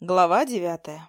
Глава девятая.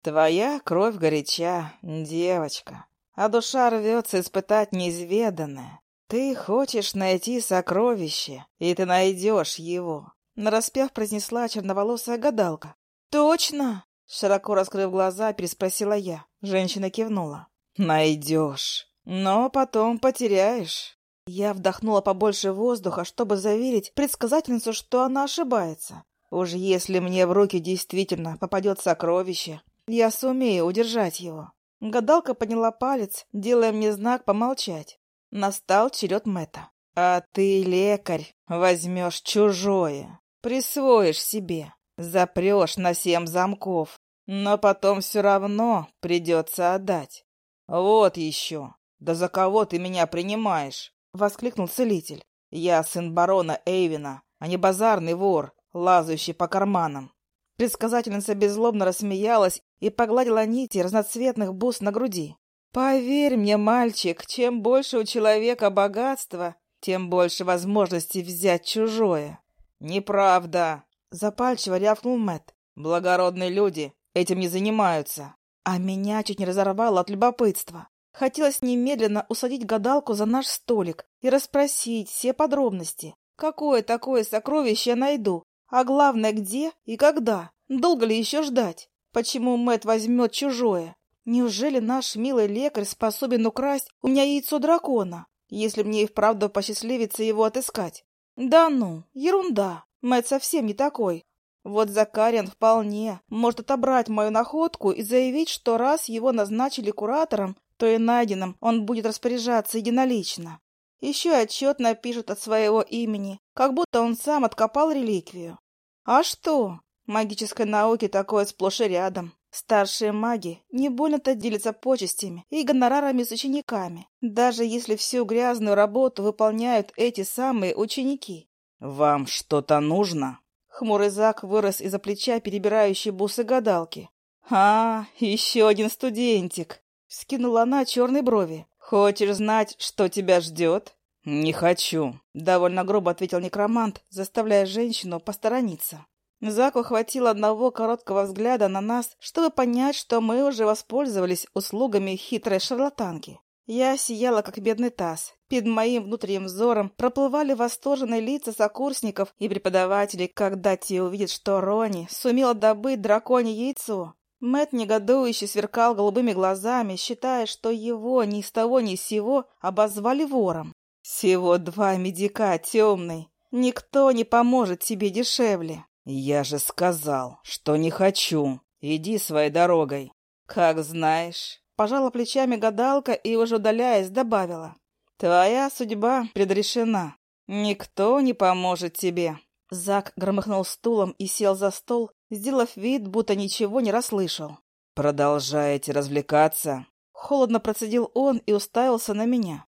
Твоя кровь горяча, девочка, а душа рвется испытать неизведанное. Ты хочешь найти сокровище, и ты найдешь его. Нараспев произнесла черноволосая гадалка. Точно? Широко раскрыв глаза, переспросила я. Женщина кивнула. Найдешь, но потом потеряешь. Я вдохнула побольше воздуха, чтобы заверить предсказательницу, что она ошибается. Уж если мне в руки действительно попадет сокровище, я сумею удержать его. Гадалка подняла палец, делая мне знак помолчать. Настал черед Мэтта. А ты, лекарь, возьмешь чужое, присвоишь себе, запрешь на семь замков, но потом все равно придется отдать. Вот еще. Да за кого ты меня принимаешь? Воскликнул целитель. Я сын барона Эйвина, а не базарный вор, лазающий по карманам. Предсказательница беззлобно рассмеялась и погладила нити разноцветных бус на груди. «Поверь мне, мальчик, чем больше у человека богатства, тем больше возможностей взять чужое». «Неправда!» — запальчиво рявкнул Мэтт. «Благородные люди этим не занимаются». А меня чуть не разорвало от любопытства. Хотелось немедленно усадить гадалку за наш столик и расспросить все подробности. Какое такое сокровище я найду, а главное, где и когда? Долго ли еще ждать? Почему Мэт возьмет чужое? Неужели наш милый лекарь способен украсть у меня яйцо дракона, если мне и вправду посчастливится его отыскать? Да ну, ерунда. Мэт совсем не такой. Вот Закариан вполне может отобрать мою находку и заявить, что раз его назначили куратором, то и найденным он будет распоряжаться единолично. Еще отчет напишут от своего имени, как будто он сам откопал реликвию. А что? Магической науке такое сплошь и рядом. Старшие маги не больно-то делятся почестями и гонорарами с учениками, даже если всю грязную работу выполняют эти самые ученики. «Вам что-то нужно?» Хмурый Зак вырос из-за плеча перебирающей бусы гадалки. «А, еще один студентик!» — скинула она черные брови. «Хочешь знать, что тебя ждет?» «Не хочу», — довольно грубо ответил некромант, заставляя женщину посторониться. Заку хватило одного короткого взгляда на нас, чтобы понять, что мы уже воспользовались услугами хитрой шарлатанки. Я сияла, как бедный таз. Перед моим внутренним взором проплывали восторженные лица сокурсников и преподавателей, когда те увидят, что Рони сумела добыть драконье яйцо. Мэт негодующе сверкал голубыми глазами, считая, что его ни с того ни с сего обозвали вором. «Всего два медика, темный. Никто не поможет тебе дешевле». «Я же сказал, что не хочу. Иди своей дорогой». «Как знаешь». Пожала плечами гадалка и, уже удаляясь, добавила. «Твоя судьба предрешена. Никто не поможет тебе». Зак громыхнул стулом и сел за стол, сделав вид, будто ничего не расслышал. «Продолжаете развлекаться?» Холодно процедил он и уставился на меня.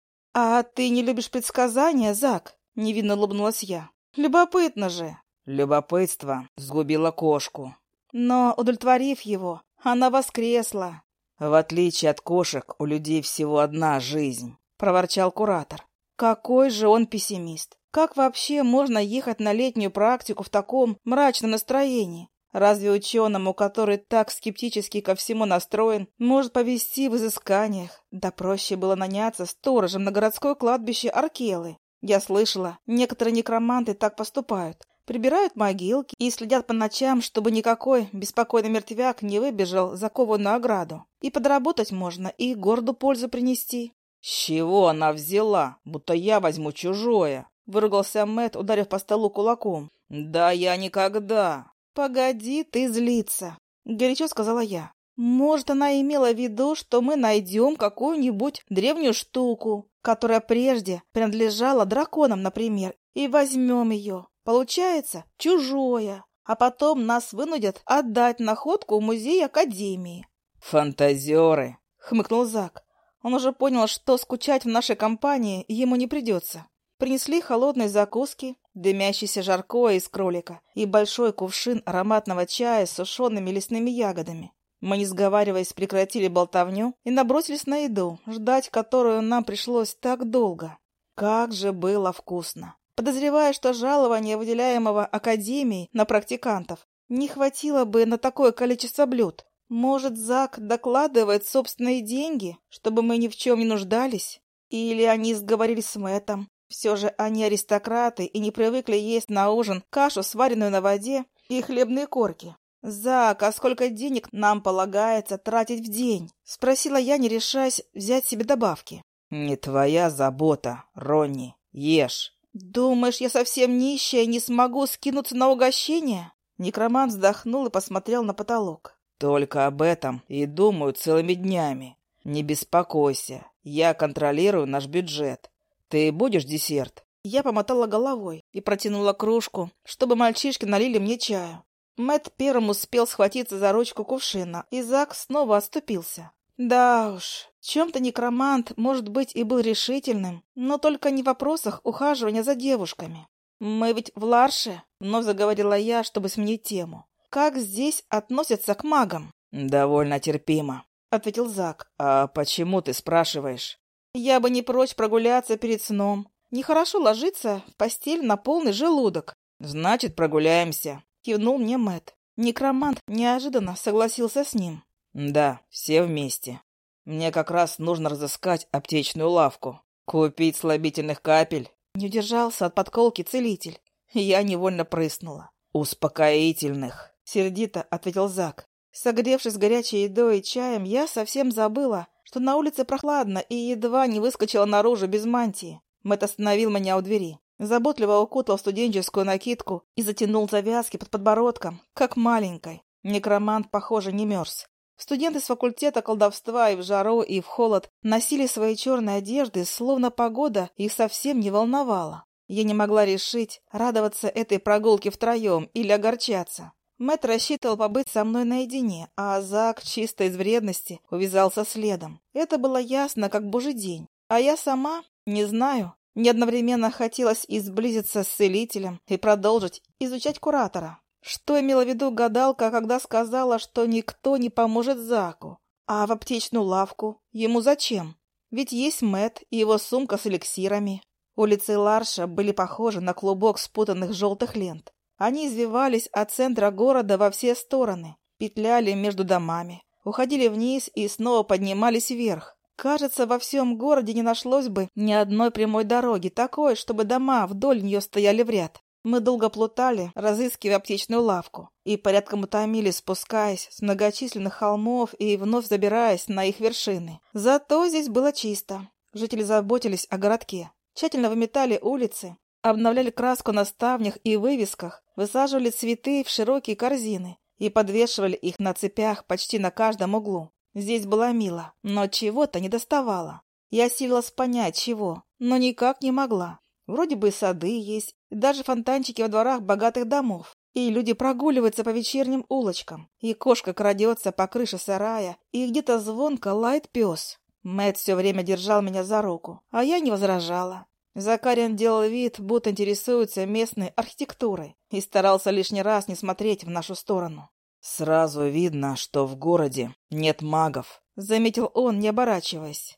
«А ты не любишь предсказания, Зак?» — невинно улыбнулась я. «Любопытно же!» Любопытство сгубило кошку. Но, удовлетворив его, она воскресла. «В отличие от кошек, у людей всего одна жизнь», — проворчал куратор. «Какой же он пессимист! Как вообще можно ехать на летнюю практику в таком мрачном настроении? Разве ученому, который так скептически ко всему настроен, может повести в изысканиях? Да проще было наняться сторожем на городское кладбище Аркелы. Я слышала, некоторые некроманты так поступают. Прибирают могилки и следят по ночам, чтобы никакой беспокойный мертвяк не выбежал за кованую ограду. И подработать можно, и городу пользу принести. — С чего она взяла? Будто я возьму чужое. — выругался Мэт, ударив по столу кулаком. — Да я никогда. «Погоди ты злиться», — горячо сказала я. «Может, она имела в виду, что мы найдем какую-нибудь древнюю штуку, которая прежде принадлежала драконам, например, и возьмем ее. Получается, чужое, а потом нас вынудят отдать находку в музей Академии». «Фантазеры», — хмыкнул Зак. Он уже понял, что скучать в нашей компании ему не придется. Принесли холодные закуски, дымящийся жаркое из кролика и большой кувшин ароматного чая с сушеными лесными ягодами. Мы, не сговариваясь, прекратили болтовню и набросились на еду, ждать которую нам пришлось так долго. Как же было вкусно! Подозревая, что жалование, выделяемого Академией на практикантов, Не хватило бы на такое количество блюд. Может, Зак докладывает собственные деньги, чтобы мы ни в чем не нуждались? Или они сговорились с Мэттом? Все же они аристократы и не привыкли есть на ужин кашу, сваренную на воде, и хлебные корки. «Зак, а сколько денег нам полагается тратить в день?» — спросила я, не решаясь взять себе добавки. «Не твоя забота, Ронни. Ешь». «Думаешь, я совсем нищая и не смогу скинуться на угощение?» Некромант вздохнул и посмотрел на потолок. «Только об этом и думаю целыми днями. Не беспокойся, я контролирую наш бюджет. Ты будешь десерт?» Я помотала головой и протянула кружку, чтобы мальчишки налили мне чаю. Мэт первым успел схватиться за ручку кувшина, и Зак снова отступился. Да уж, чем-то некромант, может быть, и был решительным, но только не в вопросах ухаживания за девушками. «Мы ведь в Ларше», — вновь заговорила я, чтобы сменить тему. «Как здесь относятся к магам?» «Довольно терпимо», — ответил Зак. «А почему ты спрашиваешь?» «Я бы не прочь прогуляться перед сном. Нехорошо ложиться в постель на полный желудок». «Значит, прогуляемся», — кивнул мне Мэт. Некромант неожиданно согласился с ним. «Да, все вместе. Мне как раз нужно разыскать аптечную лавку, купить слабительных капель». Не удержался от подколки целитель. Я невольно прыснула. «Успокоительных», — сердито ответил Зак. Согревшись горячей едой и чаем, я совсем забыла, что на улице прохладно и едва не выскочила наружу без мантии. Мэтт остановил меня у двери. Заботливо укутал в студенческую накидку и затянул завязки под подбородком, как маленькой. Некромант, похоже, не мерз. Студенты с факультета колдовства и в жару, и в холод носили свои черные одежды, словно погода их совсем не волновала. Я не могла решить, радоваться этой прогулке втроем или огорчаться. Мэтт рассчитывал побыть со мной наедине, а Зак, чисто из вредности, увязался следом. Это было ясно, как божий день. А я сама, не знаю, мне одновременно хотелось и сблизиться с целителем и продолжить изучать куратора. Что имела в виду гадалка, когда сказала, что никто не поможет Заку? А в аптечную лавку ему зачем? Ведь есть Мэт и его сумка с эликсирами. Улицы Ларша были похожи на клубок спутанных желтых лент. Они извивались от центра города во все стороны, петляли между домами, уходили вниз и снова поднимались вверх. Кажется, во всем городе не нашлось бы ни одной прямой дороги, такой, чтобы дома вдоль нее стояли в ряд. Мы долго плутали, разыскивая аптечную лавку, и порядком утомились, спускаясь с многочисленных холмов и вновь забираясь на их вершины. Зато здесь было чисто. Жители заботились о городке, тщательно выметали улицы, обновляли краску на ставнях и вывесках, высаживали цветы в широкие корзины и подвешивали их на цепях почти на каждом углу. Здесь было мило, но чего-то не доставало. Я силилась понять, чего, но никак не могла. Вроде бы сады есть, и даже фонтанчики во дворах богатых домов. И люди прогуливаются по вечерним улочкам, и кошка крадется по крыше сарая, и где-то звонко лает пес. Мэт все время держал меня за руку, а я не возражала. Закариан делал вид, будто интересуется местной архитектурой, и старался лишний раз не смотреть в нашу сторону. «Сразу видно, что в городе нет магов», — заметил он, не оборачиваясь.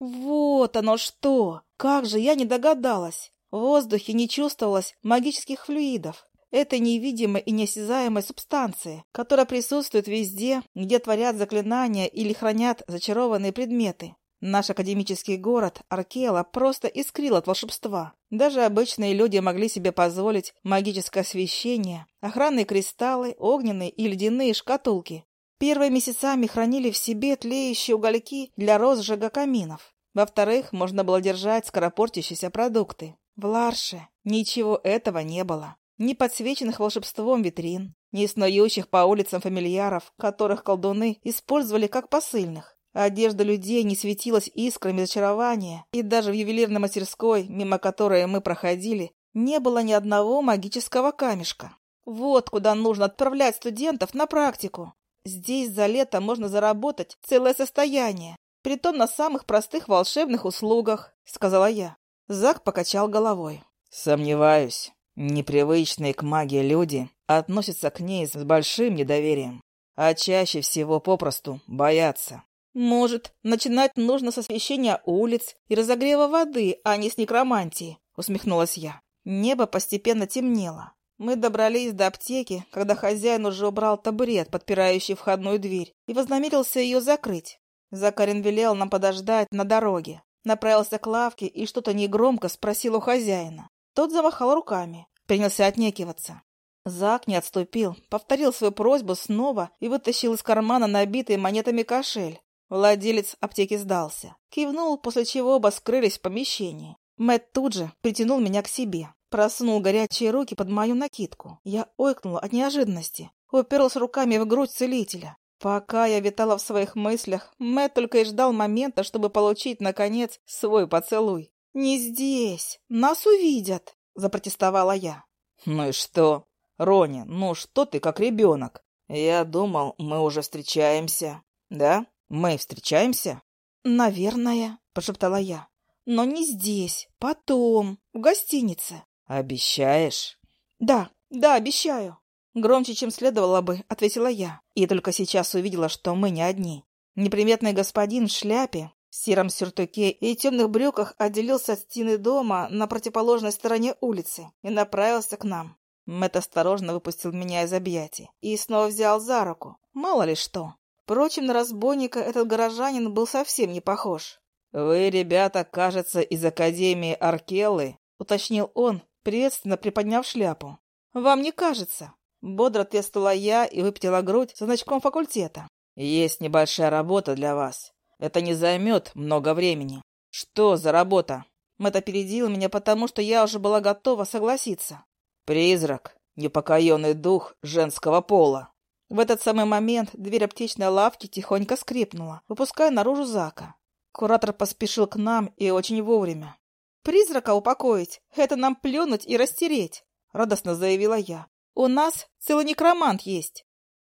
«Вот оно что! Как же я не догадалась! В воздухе не чувствовалось магических флюидов. Это невидимой и неосязаемой субстанции, которая присутствует везде, где творят заклинания или хранят зачарованные предметы. Наш академический город, Аркела, просто искрил от волшебства. Даже обычные люди могли себе позволить магическое освещение, охранные кристаллы, огненные и ледяные шкатулки. Первые месяцами хранили в себе тлеющие угольки для розжига каминов. Во-вторых, можно было держать скоропортящиеся продукты. В Ларше ничего этого не было. Ни подсвеченных волшебством витрин, ни снующих по улицам фамильяров, которых колдуны использовали как посыльных. Одежда людей не светилась искрами зачарования, и даже в ювелирной мастерской, мимо которой мы проходили, не было ни одного магического камешка. Вот куда нужно отправлять студентов на практику. Здесь за лето можно заработать целое состояние, притом на самых простых волшебных услугах, сказала я. Зак покачал головой. Сомневаюсь. Непривычные к магии люди относятся к ней с большим недоверием, а чаще всего попросту боятся. «Может, начинать нужно с освещения улиц и разогрева воды, а не с некромантии», — усмехнулась я. Небо постепенно темнело. Мы добрались до аптеки, когда хозяин уже убрал табурет, подпирающий входную дверь, и вознамерился ее закрыть. Закарин велел нам подождать на дороге. Направился к лавке и что-то негромко спросил у хозяина. Тот замахал руками, принялся отнекиваться. Зак не отступил, повторил свою просьбу снова и вытащил из кармана набитый монетами кошель. Владелец аптеки сдался. Кивнул, после чего оба скрылись в помещении. Мэт тут же притянул меня к себе. Просунул горячие руки под мою накидку. Я ойкнула от неожиданности. Уперлась руками в грудь целителя. Пока я витала в своих мыслях, Мэт только и ждал момента, чтобы получить, наконец, свой поцелуй. «Не здесь! Нас увидят!» — запротестовала я. «Ну и что? Рони, ну что ты как ребенок? Я думал, мы уже встречаемся. Да? Мы встречаемся?» «Наверное», — пошептала я. «Но не здесь. Потом. В гостинице». «Обещаешь?» «Да, да, обещаю». Громче, чем следовало бы, ответила я. И только сейчас увидела, что мы не одни. Неприметный господин в шляпе, в сером сюртуке и темных брюках отделился от стены дома на противоположной стороне улицы и направился к нам. Мэтт осторожно выпустил меня из объятий и снова взял за руку. Мало ли что. Впрочем, на разбойника этот горожанин был совсем не похож. «Вы, ребята, кажется, из Академии Аркеллы», — уточнил он, приветственно приподняв шляпу. «Вам не кажется?» Бодро ответствовала я и выпятила грудь со значком факультета. «Есть небольшая работа для вас. Это не займет много времени». «Что за работа?» Мэтт опередил меня, потому что я уже была готова согласиться. «Призрак, непокоенный дух женского пола». В этот самый момент дверь аптечной лавки тихонько скрипнула, выпуская наружу Зака. Куратор поспешил к нам и очень вовремя. «Призрака упокоить — это нам плюнуть и растереть», — радостно заявила я. «У нас целый некромант есть».